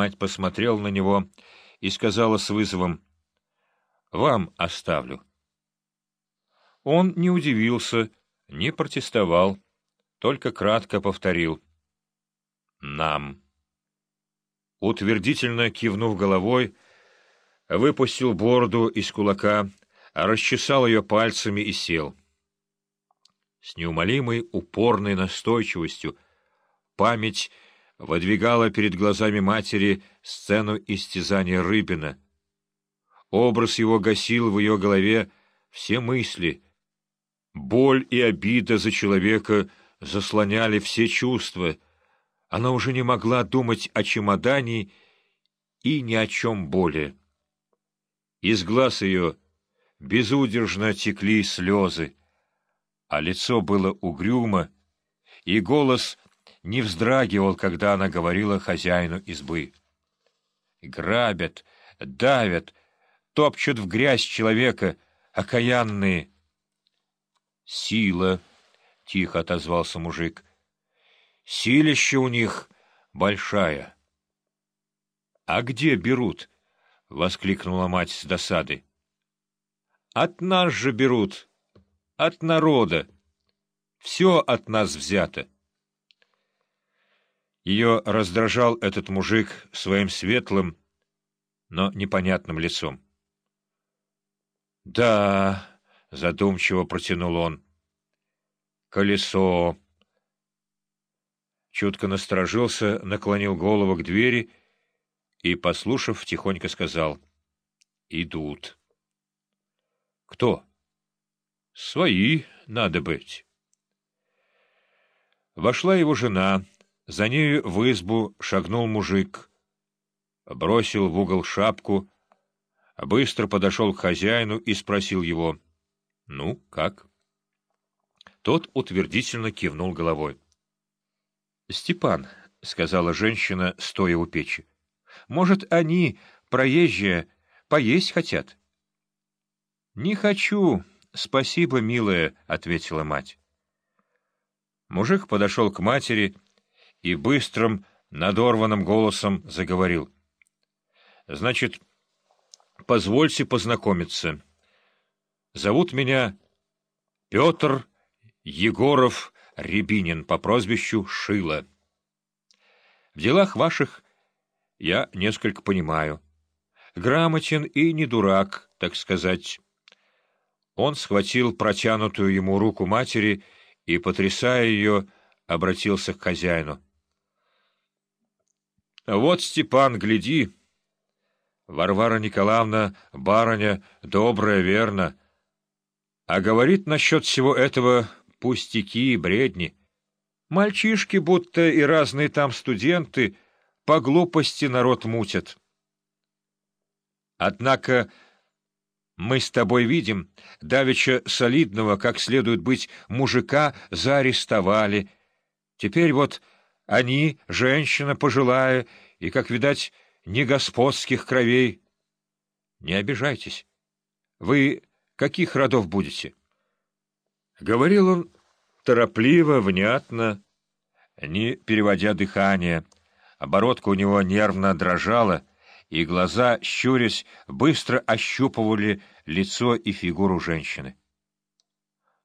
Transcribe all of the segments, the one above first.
Мать посмотрела на него и сказала с вызовом, «Вам оставлю». Он не удивился, не протестовал, только кратко повторил «Нам». Утвердительно кивнув головой, выпустил бороду из кулака, расчесал ее пальцами и сел. С неумолимой упорной настойчивостью память выдвигала перед глазами матери сцену истязания Рыбина. Образ его гасил в ее голове все мысли. Боль и обида за человека заслоняли все чувства. Она уже не могла думать о чемодане и ни о чем более. Из глаз ее безудержно текли слезы, а лицо было угрюмо, и голос не вздрагивал, когда она говорила хозяину избы. Грабят, давят, топчут в грязь человека, окаянные. «Сила», — тихо отозвался мужик, — «силище у них большая». «А где берут?» — воскликнула мать с досады. «От нас же берут, от народа. Все от нас взято». Ее раздражал этот мужик своим светлым, но непонятным лицом. «Да», — задумчиво протянул он, — «колесо». Чутко насторожился, наклонил голову к двери и, послушав, тихонько сказал «Идут». «Кто?» «Свои, надо быть». Вошла его жена, — за нею в избу шагнул мужик, бросил в угол шапку, быстро подошел к хозяину и спросил его, «Ну, как?» Тот утвердительно кивнул головой. «Степан», — сказала женщина, стоя у печи, — «может, они, проезжие, поесть хотят?» «Не хочу, спасибо, милая», — ответила мать. Мужик подошел к матери и быстрым, надорванным голосом заговорил. — Значит, позвольте познакомиться. Зовут меня Петр Егоров Рябинин по прозвищу Шила. В делах ваших я несколько понимаю. Грамотен и не дурак, так сказать. Он схватил протянутую ему руку матери и, потрясая ее, обратился к хозяину. Вот, Степан, гляди. Варвара Николаевна, барыня, добрая, верно. А говорит насчет всего этого пустяки и бредни. Мальчишки, будто и разные там студенты, по глупости народ мутят. Однако мы с тобой видим, давеча солидного, как следует быть, мужика заарестовали. Теперь вот они, женщина пожилая и, как видать, не господских кровей. Не обижайтесь. Вы каких родов будете? Говорил он торопливо, внятно, не переводя дыхание. Оборотка у него нервно дрожала, и глаза, щурясь, быстро ощупывали лицо и фигуру женщины.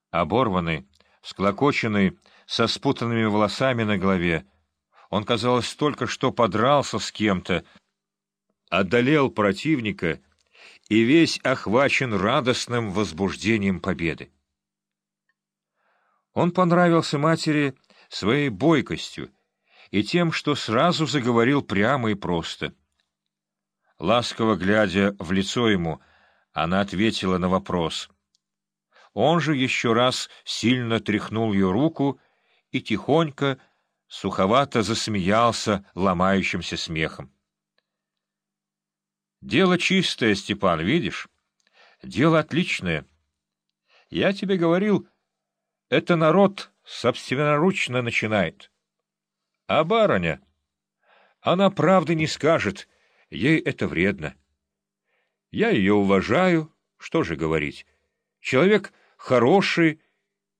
Оборванный, склокоченный, со спутанными волосами на голове, он, казалось, только что подрался с кем-то, одолел противника и весь охвачен радостным возбуждением победы. Он понравился матери своей бойкостью и тем, что сразу заговорил прямо и просто. Ласково глядя в лицо ему, она ответила на вопрос. Он же еще раз сильно тряхнул ее руку и тихонько, суховато засмеялся ломающимся смехом. «Дело чистое, Степан, видишь? Дело отличное. Я тебе говорил, это народ собственноручно начинает. А барыня, она правды не скажет, ей это вредно. Я ее уважаю, что же говорить. Человек хороший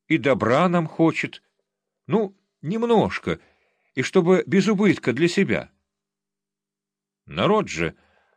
и добра нам хочет. Ну, Немножко, и чтобы без убытка для себя. Народ же